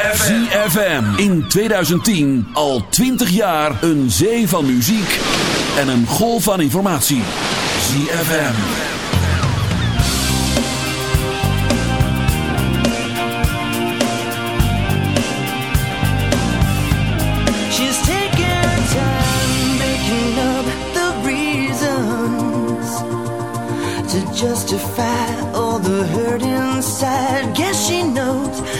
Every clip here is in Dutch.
ZFM. In 2010 al 20 jaar een zee van muziek en een golf van informatie. ZFM. She's her time making up the reasons to justify all the hurt inside. Guess she knows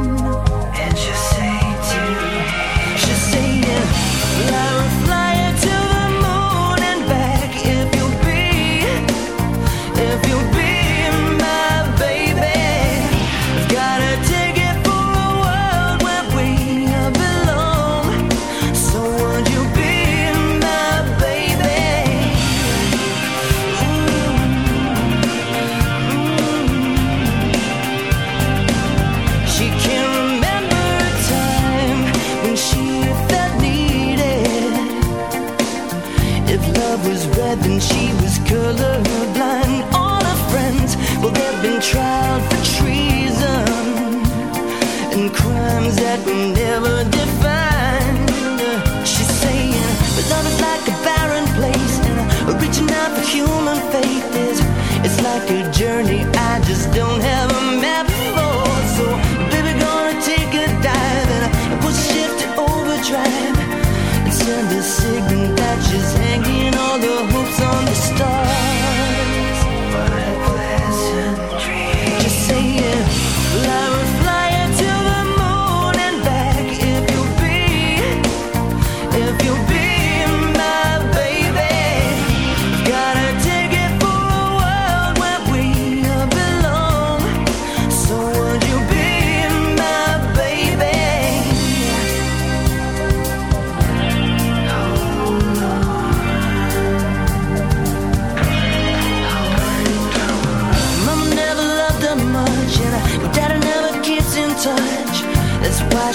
happy journey.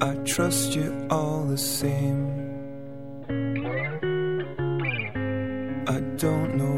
I trust you all the same. I don't know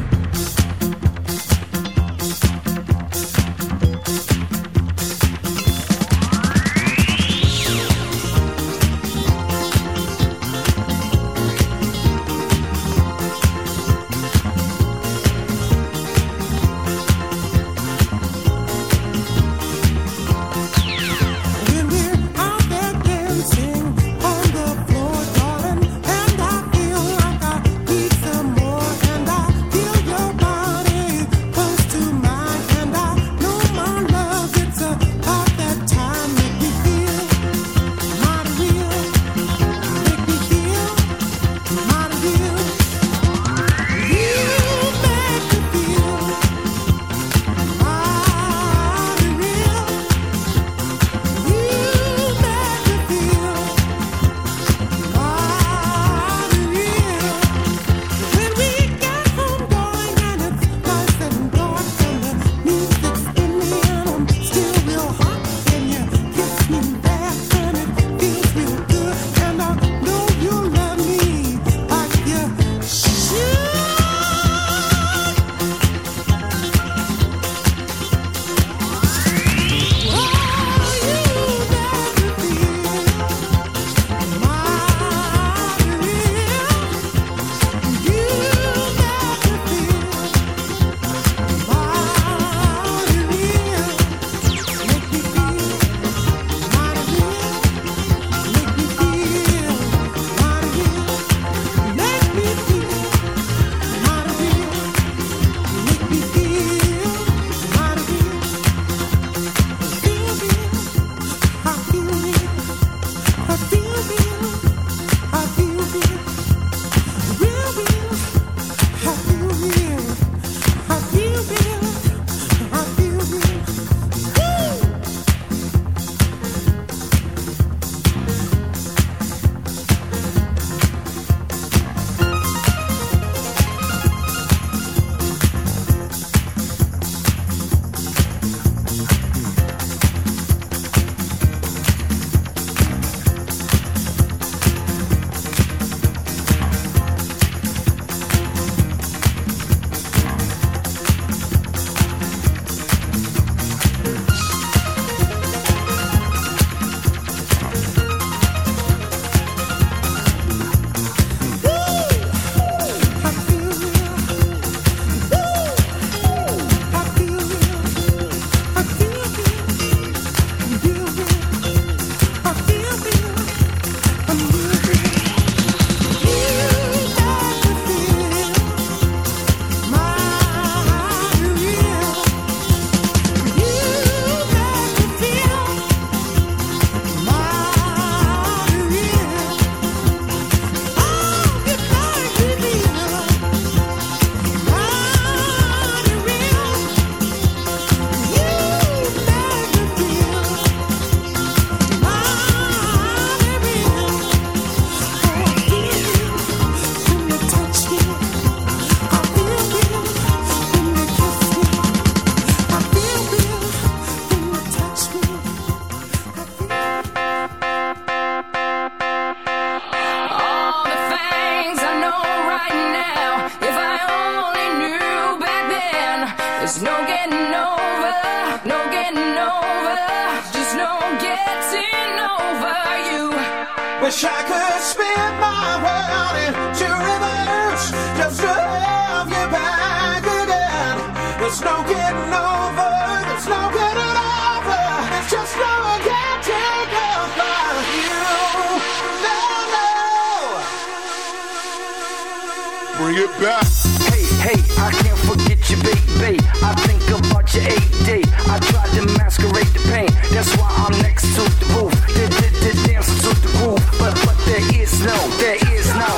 Bring it back. Hey, hey, I can't forget you, baby. I think about your AD. I tried to masquerade the pain. That's why I'm next to the roof. The, the, dancing to the groove. But, but there is no, there is no.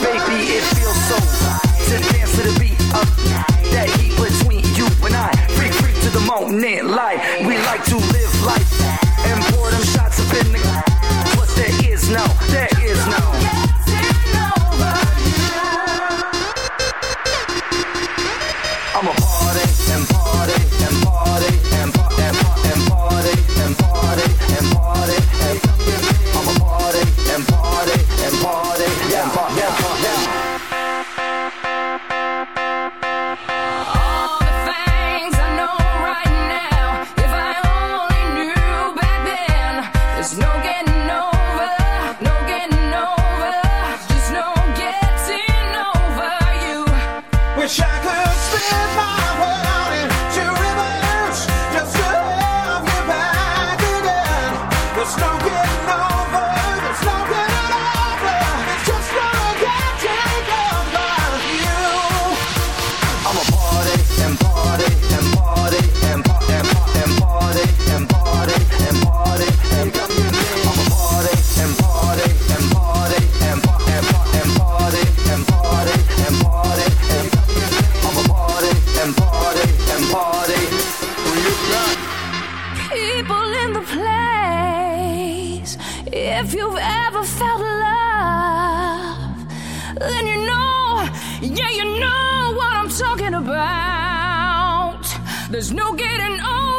Baby, it feels so to dance to the beat of that heat between you and I. Free, free to the moment, like we like to. about. There's no getting over.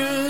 you.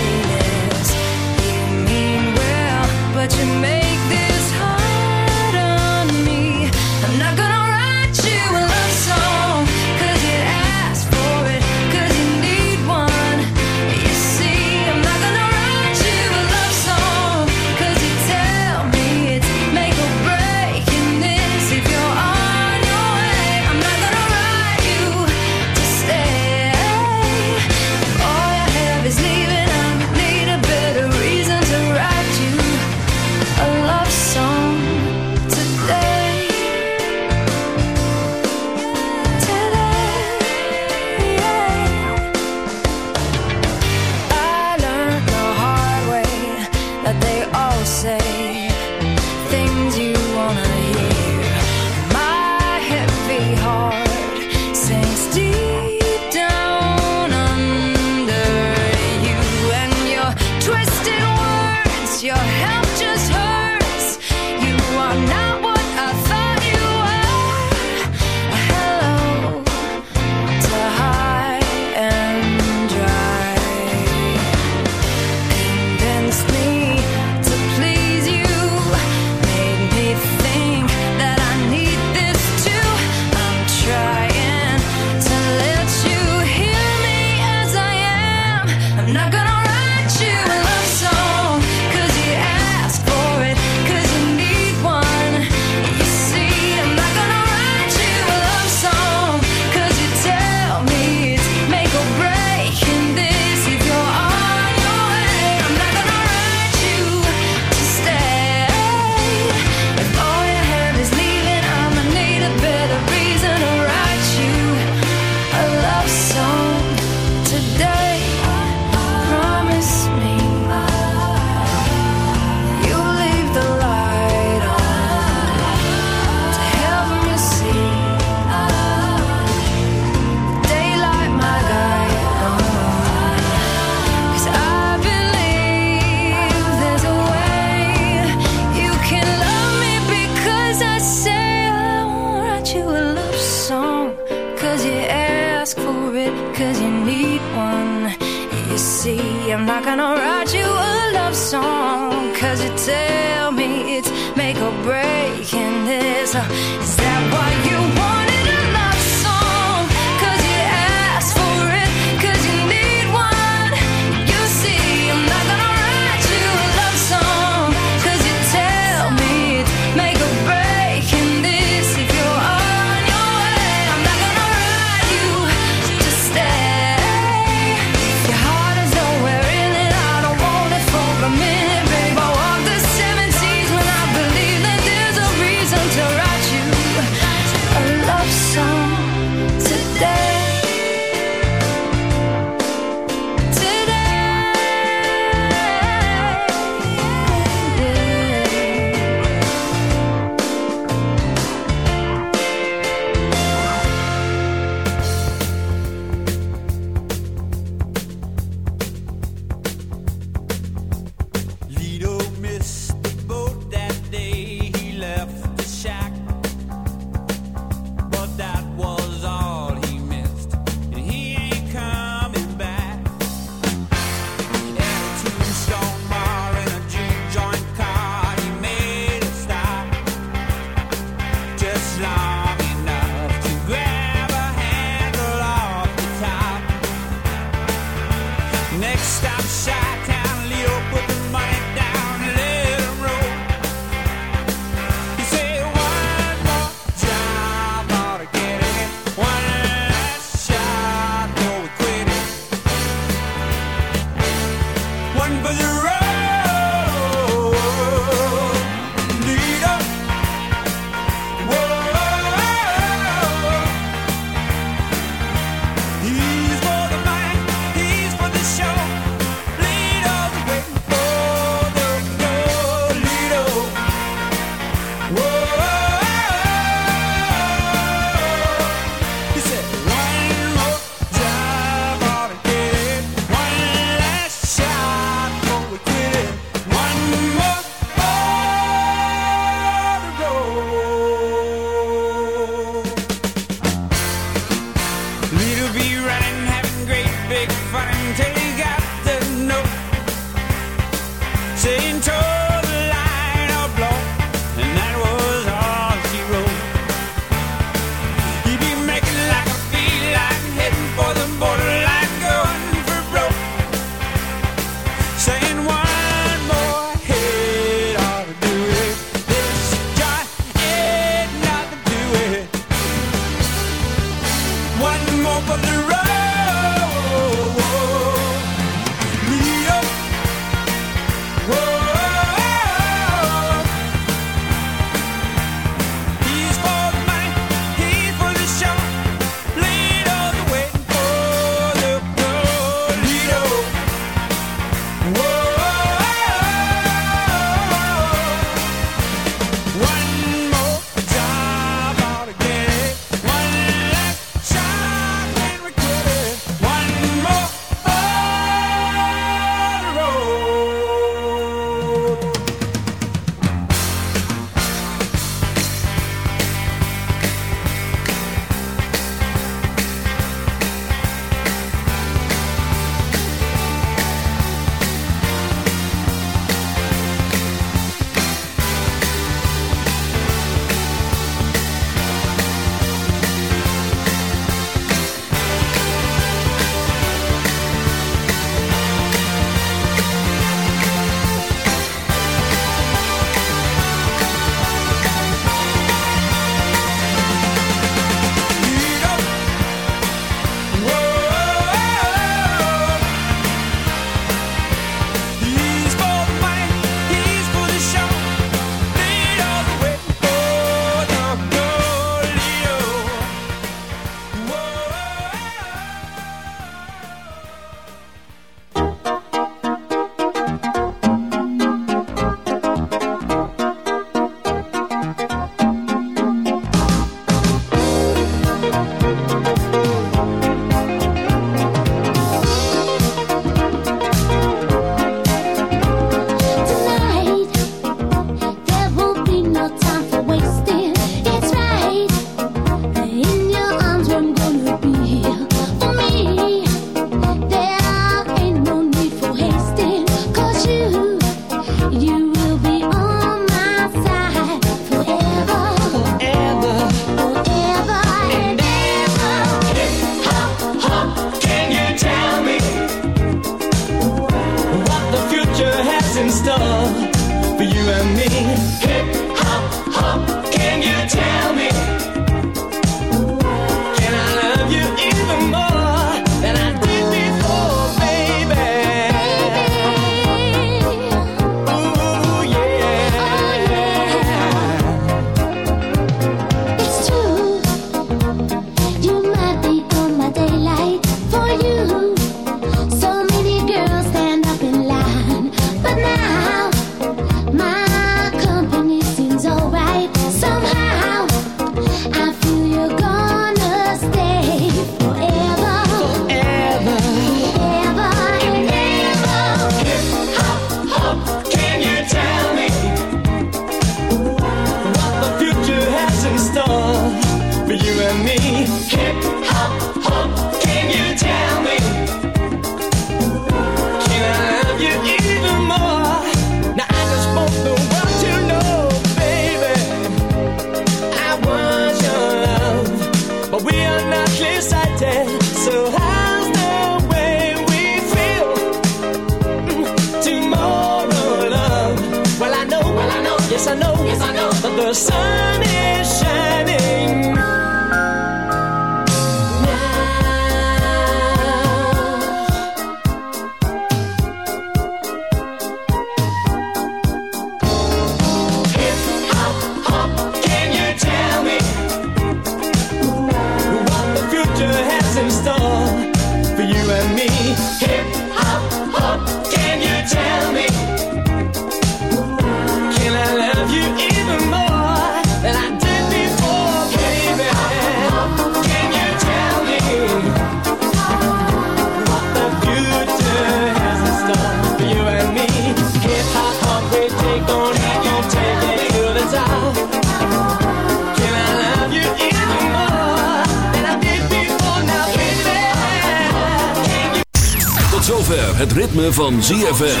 Het ritme van ZFM.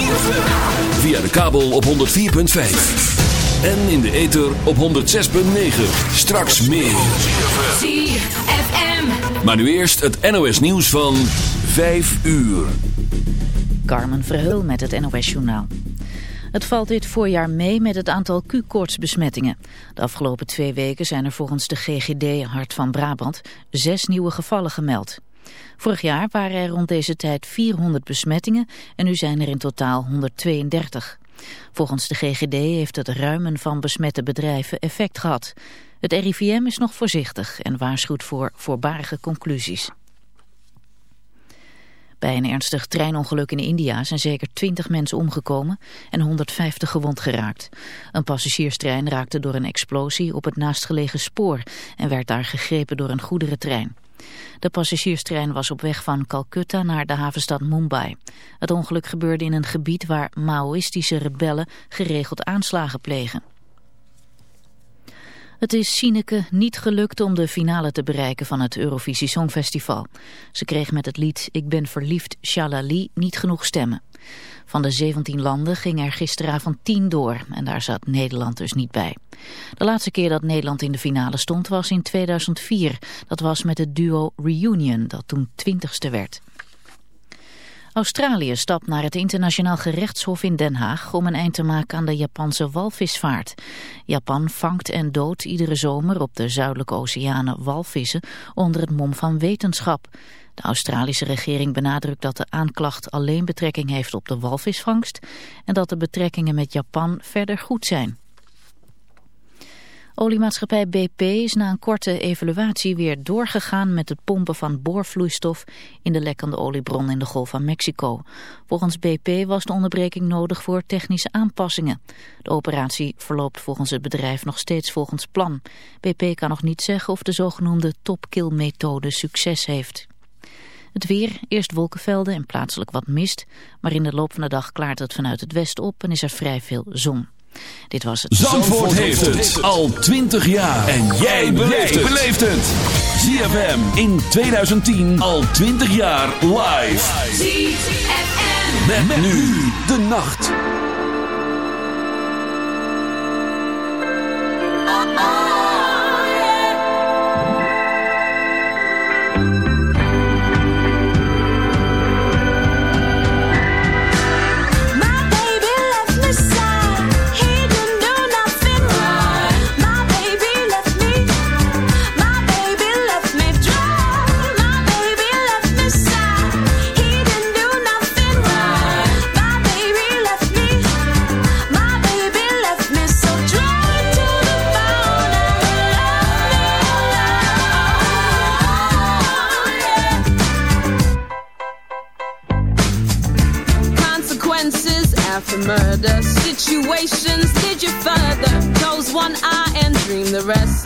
Via de kabel op 104.5. En in de ether op 106.9. Straks meer. ZFM. Maar nu eerst het NOS nieuws van 5 uur. Carmen Verheul met het NOS Journaal. Het valt dit voorjaar mee met het aantal Q-koortsbesmettingen. De afgelopen twee weken zijn er volgens de GGD Hart van Brabant zes nieuwe gevallen gemeld. Vorig jaar waren er rond deze tijd 400 besmettingen en nu zijn er in totaal 132. Volgens de GGD heeft het ruimen van besmette bedrijven effect gehad. Het RIVM is nog voorzichtig en waarschuwt voor voorbarige conclusies. Bij een ernstig treinongeluk in India zijn zeker 20 mensen omgekomen en 150 gewond geraakt. Een passagierstrein raakte door een explosie op het naastgelegen spoor en werd daar gegrepen door een goederentrein. De passagierstrein was op weg van Calcutta naar de havenstad Mumbai. Het ongeluk gebeurde in een gebied waar Maoïstische rebellen geregeld aanslagen plegen. Het is Sineke niet gelukt om de finale te bereiken van het Eurovisie Songfestival. Ze kreeg met het lied Ik ben verliefd, Shalali niet genoeg stemmen. Van de 17 landen ging er gisteravond 10 door en daar zat Nederland dus niet bij. De laatste keer dat Nederland in de finale stond was in 2004. Dat was met het duo Reunion dat toen twintigste werd. Australië stapt naar het internationaal gerechtshof in Den Haag om een eind te maken aan de Japanse walvisvaart. Japan vangt en doodt iedere zomer op de zuidelijke oceanen walvissen onder het mom van wetenschap. De Australische regering benadrukt dat de aanklacht alleen betrekking heeft op de walvisvangst en dat de betrekkingen met Japan verder goed zijn. Oliemaatschappij BP is na een korte evaluatie weer doorgegaan met het pompen van boorvloeistof in de lekkende oliebron in de Golf van Mexico. Volgens BP was de onderbreking nodig voor technische aanpassingen. De operatie verloopt volgens het bedrijf nog steeds volgens plan. BP kan nog niet zeggen of de zogenoemde topkill-methode succes heeft. Het weer, eerst wolkenvelden en plaatselijk wat mist, maar in de loop van de dag klaart het vanuit het westen op en is er vrij veel zon. Dit was het. Zandvoort, heeft het al 20 jaar. En jij beleeft het. ZFM in 2010 al 20 jaar live. ZFM. Met, met nu de nacht.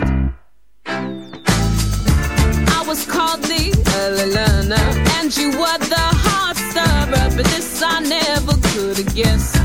The i was called the early learner and you were the hard stirrer but this i never could have guessed